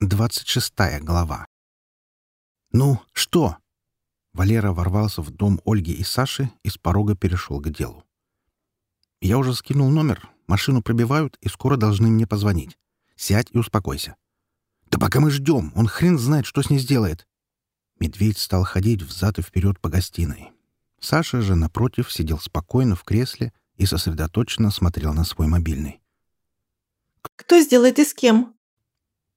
Двадцать шестая глава. «Ну, что?» Валера ворвался в дом Ольги и Саши и с порога перешел к делу. «Я уже скинул номер, машину пробивают и скоро должны мне позвонить. Сядь и успокойся». «Да пока мы ждем, он хрен знает, что с ней сделает». Медведь стал ходить взад и вперед по гостиной. Саша же, напротив, сидел спокойно в кресле и сосредоточенно смотрел на свой мобильный. «Кто сделает и с кем?»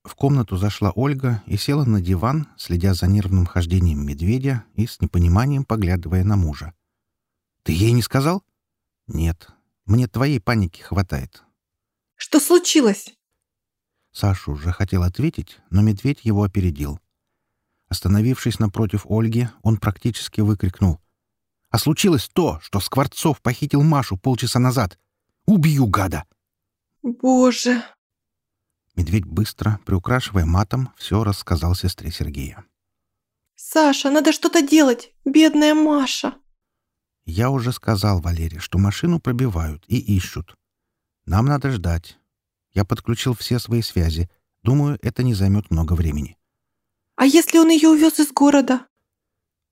В комнату зашла Ольга и села на диван, следя за нервным хождением медведя и с непониманием поглядывая на мужа. «Ты ей не сказал?» «Нет. Мне твоей паники хватает». «Что случилось?» Саша уже хотел ответить, но медведь его опередил. Остановившись напротив Ольги, он практически выкрикнул. «А случилось то, что Скворцов похитил Машу полчаса назад. Убью гада!» «Боже!» Медведь быстро, приукрашивая матом, все рассказал сестре Сергея. «Саша, надо что-то делать! Бедная Маша!» «Я уже сказал Валере, что машину пробивают и ищут. Нам надо ждать. Я подключил все свои связи. Думаю, это не займет много времени». «А если он ее увез из города?»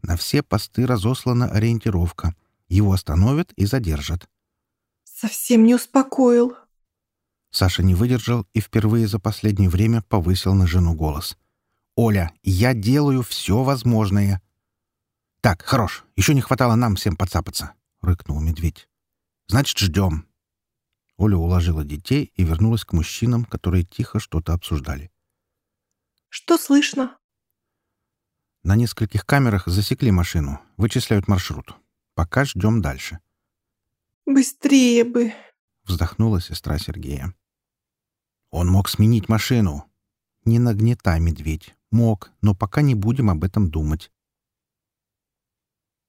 На все посты разослана ориентировка. Его остановят и задержат. «Совсем не успокоил», Саша не выдержал и впервые за последнее время повысил на жену голос. «Оля, я делаю все возможное!» «Так, хорош, еще не хватало нам всем подцапаться», — рыкнул медведь. «Значит, ждем». Оля уложила детей и вернулась к мужчинам, которые тихо что-то обсуждали. «Что слышно?» На нескольких камерах засекли машину, вычисляют маршрут. Пока ждем дальше. «Быстрее бы!» — вздохнула сестра Сергея. Он мог сменить машину. Не нагнетай, медведь. Мог, но пока не будем об этом думать.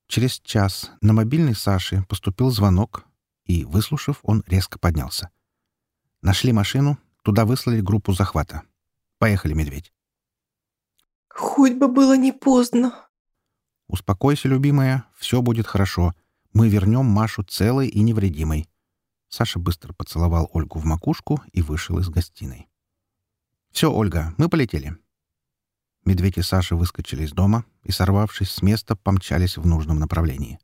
Через час на мобильный Саши поступил звонок, и, выслушав, он резко поднялся. Нашли машину, туда выслали группу захвата. Поехали, медведь. Хоть бы было не поздно. Успокойся, любимая, все будет хорошо. Мы вернем Машу целой и невредимой. Саша быстро поцеловал Ольгу в макушку и вышел из гостиной. «Все, Ольга, мы полетели». Медведь и Саша выскочили из дома и, сорвавшись с места, помчались в нужном направлении.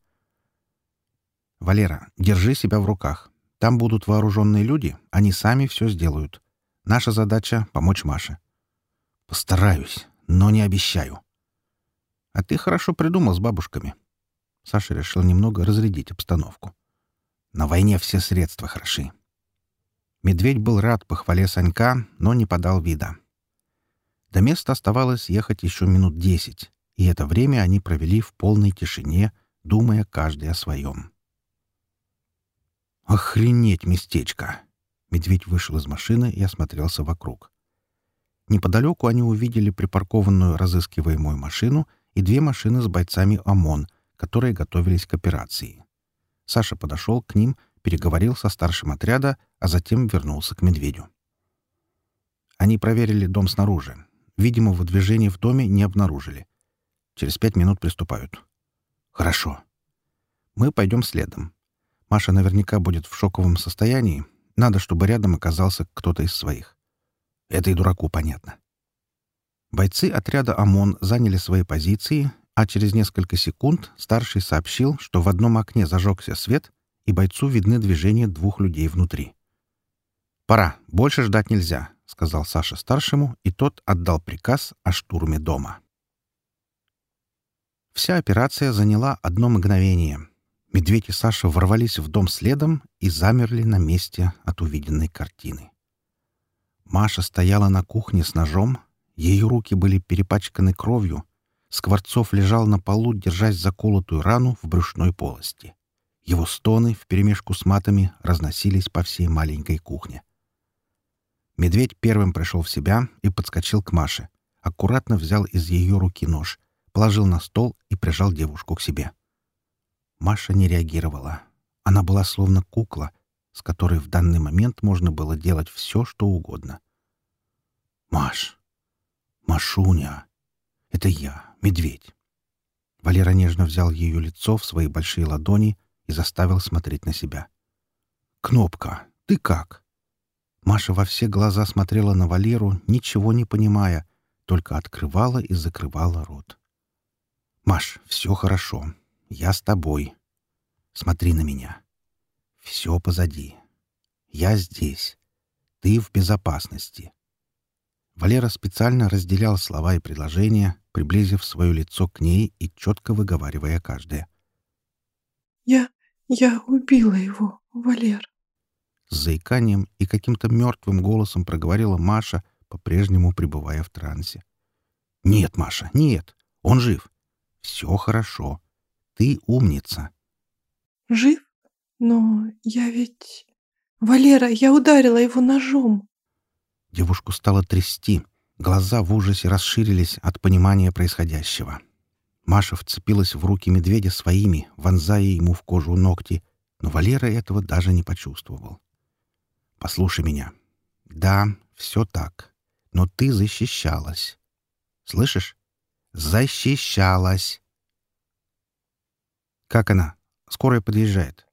«Валера, держи себя в руках. Там будут вооруженные люди, они сами все сделают. Наша задача — помочь Маше». «Постараюсь, но не обещаю». «А ты хорошо придумал с бабушками». Саша решил немного разрядить обстановку. На войне все средства хороши. Медведь был рад похвале Санька, но не подал вида. До места оставалось ехать еще минут десять, и это время они провели в полной тишине, думая каждый о своем. «Охренеть местечко!» Медведь вышел из машины и осмотрелся вокруг. Неподалеку они увидели припаркованную разыскиваемую машину и две машины с бойцами ОМОН, которые готовились к операции. Саша подошел к ним, переговорил со старшим отряда, а затем вернулся к медведю. Они проверили дом снаружи. Видимого движения в доме не обнаружили. Через пять минут приступают. Хорошо. Мы пойдем следом. Маша наверняка будет в шоковом состоянии. Надо, чтобы рядом оказался кто-то из своих. Это и дураку понятно. Бойцы отряда ОМОН заняли свои позиции, а через несколько секунд старший сообщил, что в одном окне зажегся свет, и бойцу видны движения двух людей внутри. «Пора, больше ждать нельзя», — сказал Саша старшему, и тот отдал приказ о штурме дома. Вся операция заняла одно мгновение. Медведь и Саша ворвались в дом следом и замерли на месте от увиденной картины. Маша стояла на кухне с ножом, ее руки были перепачканы кровью, Скворцов лежал на полу, держась заколотую рану в брюшной полости. Его стоны вперемешку с матами разносились по всей маленькой кухне. Медведь первым пришел в себя и подскочил к Маше. Аккуратно взял из ее руки нож, положил на стол и прижал девушку к себе. Маша не реагировала. Она была словно кукла, с которой в данный момент можно было делать все, что угодно. «Маш! Машуня! Это я, медведь. Валера нежно взял ее лицо в свои большие ладони и заставил смотреть на себя. «Кнопка, ты как?» Маша во все глаза смотрела на Валеру, ничего не понимая, только открывала и закрывала рот. «Маш, все хорошо. Я с тобой. Смотри на меня. Все позади. Я здесь. Ты в безопасности». Валера специально разделял слова и предложения, приблизив свое лицо к ней и четко выговаривая каждое. «Я... я убила его, Валер». С заиканием и каким-то мертвым голосом проговорила Маша, по-прежнему пребывая в трансе. «Нет, Маша, нет. Он жив. Все хорошо. Ты умница». «Жив? Но я ведь... Валера, я ударила его ножом». Девушку стало трясти. Глаза в ужасе расширились от понимания происходящего. Маша вцепилась в руки медведя своими, вонзая ему в кожу ногти, но Валера этого даже не почувствовал. «Послушай меня. Да, все так. Но ты защищалась. Слышишь? Защищалась!» «Как она? Скорая подъезжает».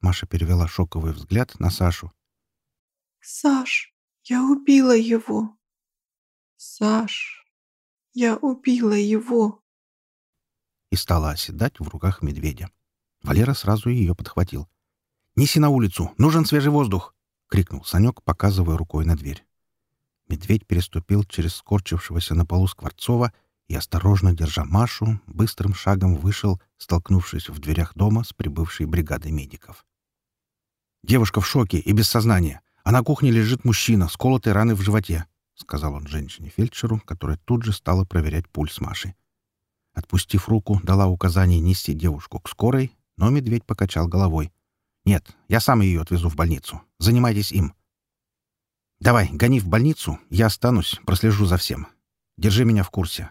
Маша перевела шоковый взгляд на Сашу. «Саш, я убила его. Саш, я убила его!» И стала оседать в руках медведя. Валера сразу ее подхватил. «Неси на улицу! Нужен свежий воздух!» — крикнул Санек, показывая рукой на дверь. Медведь переступил через скорчившегося на полу Скворцова и, осторожно держа Машу, быстрым шагом вышел, столкнувшись в дверях дома с прибывшей бригадой медиков. «Девушка в шоке и без сознания. А на кухне лежит мужчина с колотой раной в животе», — сказал он женщине-фельдшеру, которая тут же стала проверять пульс Маши. Отпустив руку, дала указание нести девушку к скорой, но медведь покачал головой. «Нет, я сам ее отвезу в больницу. Занимайтесь им». «Давай, гони в больницу, я останусь, прослежу за всем. Держи меня в курсе».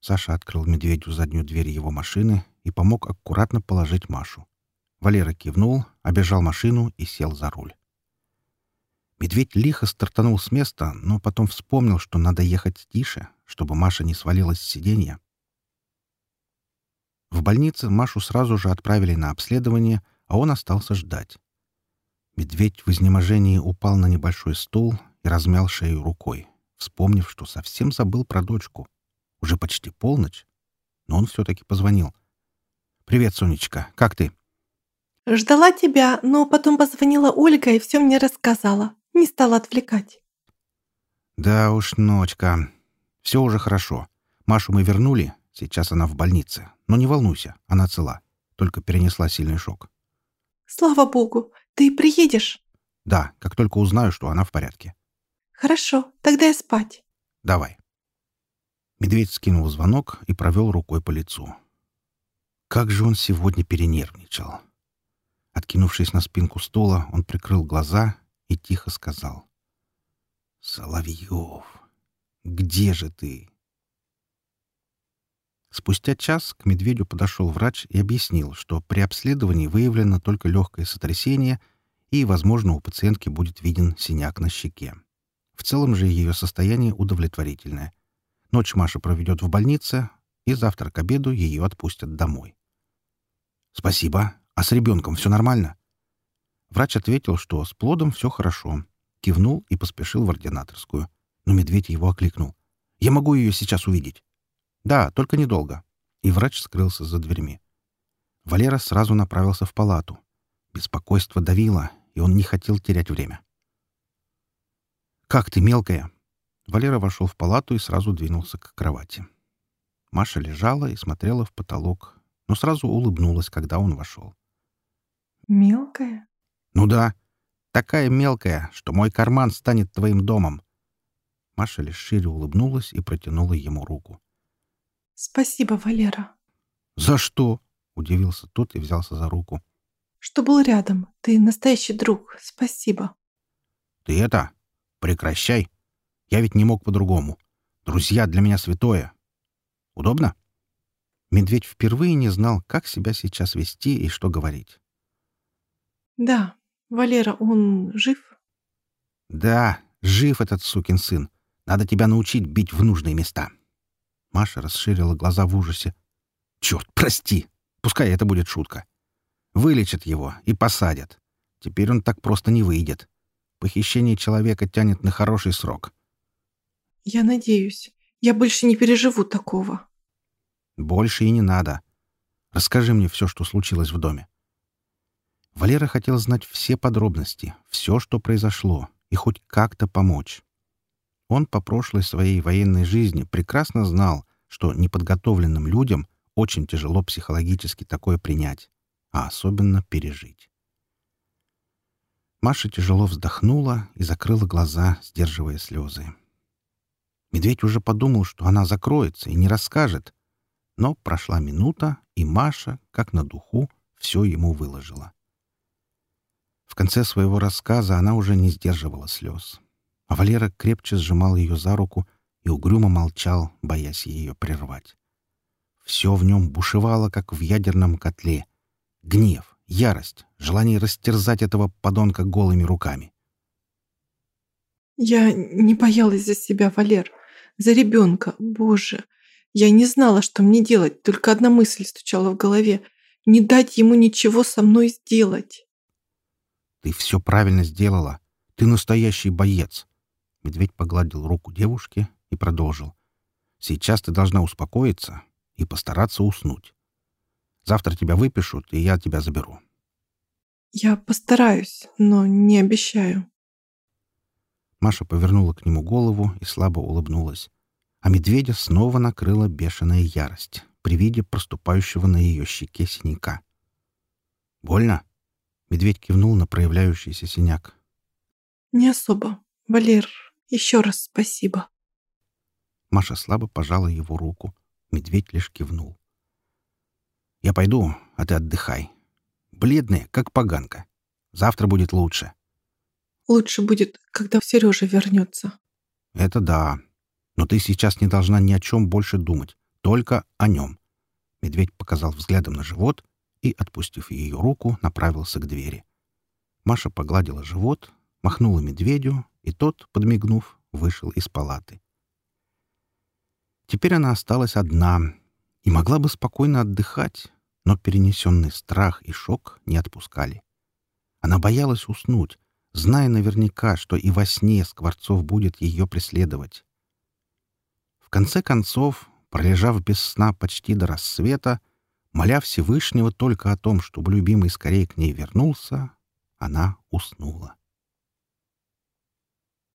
Саша открыл медведю заднюю дверь его машины и помог аккуратно положить Машу. Валера кивнул, обежал машину и сел за руль. Медведь лихо стартанул с места, но потом вспомнил, что надо ехать тише, чтобы Маша не свалилась с сиденья. В больнице Машу сразу же отправили на обследование, а он остался ждать. Медведь в изнеможении упал на небольшой стул и размял шею рукой, вспомнив, что совсем забыл про дочку. Уже почти полночь, но он все-таки позвонил. «Привет, Сонечка, как ты?» «Ждала тебя, но потом позвонила Ольга и все мне рассказала. Не стала отвлекать». «Да уж, ночка. Все уже хорошо. Машу мы вернули, сейчас она в больнице. Но не волнуйся, она цела, только перенесла сильный шок. «Слава богу! Ты приедешь?» «Да, как только узнаю, что она в порядке». «Хорошо, тогда я спать». «Давай». Медведь скинул звонок и провел рукой по лицу. Как же он сегодня перенервничал. Откинувшись на спинку стула, он прикрыл глаза и тихо сказал. «Соловьев, где же ты?» Спустя час к медведю подошел врач и объяснил, что при обследовании выявлено только легкое сотрясение и, возможно, у пациентки будет виден синяк на щеке. В целом же ее состояние удовлетворительное. Ночь Маша проведет в больнице, и завтра к обеду ее отпустят домой. «Спасибо. А с ребенком все нормально?» Врач ответил, что с плодом все хорошо. Кивнул и поспешил в ординаторскую. Но медведь его окликнул. «Я могу ее сейчас увидеть?» «Да, только недолго». И врач скрылся за дверьми. Валера сразу направился в палату. Беспокойство давило, и он не хотел терять время. «Как ты, мелкая?» Валера вошел в палату и сразу двинулся к кровати. Маша лежала и смотрела в потолок, но сразу улыбнулась, когда он вошел. «Мелкая?» «Ну да. Такая мелкая, что мой карман станет твоим домом». Маша лишь шире улыбнулась и протянула ему руку. «Спасибо, Валера». «За что?» — удивился тот и взялся за руку. «Что был рядом. Ты настоящий друг. Спасибо». «Ты это... Прекращай. Я ведь не мог по-другому. Друзья для меня святое. Удобно?» Медведь впервые не знал, как себя сейчас вести и что говорить. «Да. Валера, он жив?» «Да, жив этот сукин сын. Надо тебя научить бить в нужные места». Маша расширила глаза в ужасе. «Черт, прости! Пускай это будет шутка. Вылечат его и посадят. Теперь он так просто не выйдет. Похищение человека тянет на хороший срок». «Я надеюсь. Я больше не переживу такого. Больше и не надо. Расскажи мне все, что случилось в доме. Валера хотел знать все подробности, все, что произошло, и хоть как-то помочь. Он по прошлой своей военной жизни прекрасно знал, что неподготовленным людям очень тяжело психологически такое принять, а особенно пережить. Маша тяжело вздохнула и закрыла глаза, сдерживая слезы. Медведь уже подумал, что она закроется и не расскажет, но прошла минута, и Маша, как на духу, все ему выложила. В конце своего рассказа она уже не сдерживала слез. А Валера крепче сжимал ее за руку и угрюмо молчал, боясь ее прервать. Все в нем бушевало, как в ядерном котле. Гнев, ярость, желание растерзать этого подонка голыми руками. Я не боялась за себя, Валер. За ребенка, боже. Я не знала, что мне делать, только одна мысль стучала в голове. Не дать ему ничего со мной сделать. Ты все правильно сделала. Ты настоящий боец. Медведь погладил руку девушки и продолжил. Сейчас ты должна успокоиться и постараться уснуть. Завтра тебя выпишут, и я тебя заберу. Я постараюсь, но не обещаю. Маша повернула к нему голову и слабо улыбнулась. А медведя снова накрыла бешеная ярость при виде проступающего на ее щеке синяка. «Больно?» Медведь кивнул на проявляющийся синяк. «Не особо. Валер, еще раз спасибо». Маша слабо пожала его руку. Медведь лишь кивнул. «Я пойду, а ты отдыхай. Бледная, как поганка. Завтра будет лучше». «Лучше будет, когда Сережа вернется». «Это да. Но ты сейчас не должна ни о чем больше думать. Только о нем». Медведь показал взглядом на живот и, отпустив ее руку, направился к двери. Маша погладила живот, махнула медведю, и тот, подмигнув, вышел из палаты. Теперь она осталась одна и могла бы спокойно отдыхать, но перенесенный страх и шок не отпускали. Она боялась уснуть, зная наверняка, что и во сне Скворцов будет ее преследовать. В конце концов, пролежав без сна почти до рассвета, моля Всевышнего только о том, чтобы любимый скорее к ней вернулся, она уснула.